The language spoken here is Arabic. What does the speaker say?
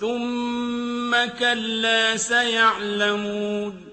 ثُمَّ كَلَّا سَيَعْلَمُونَ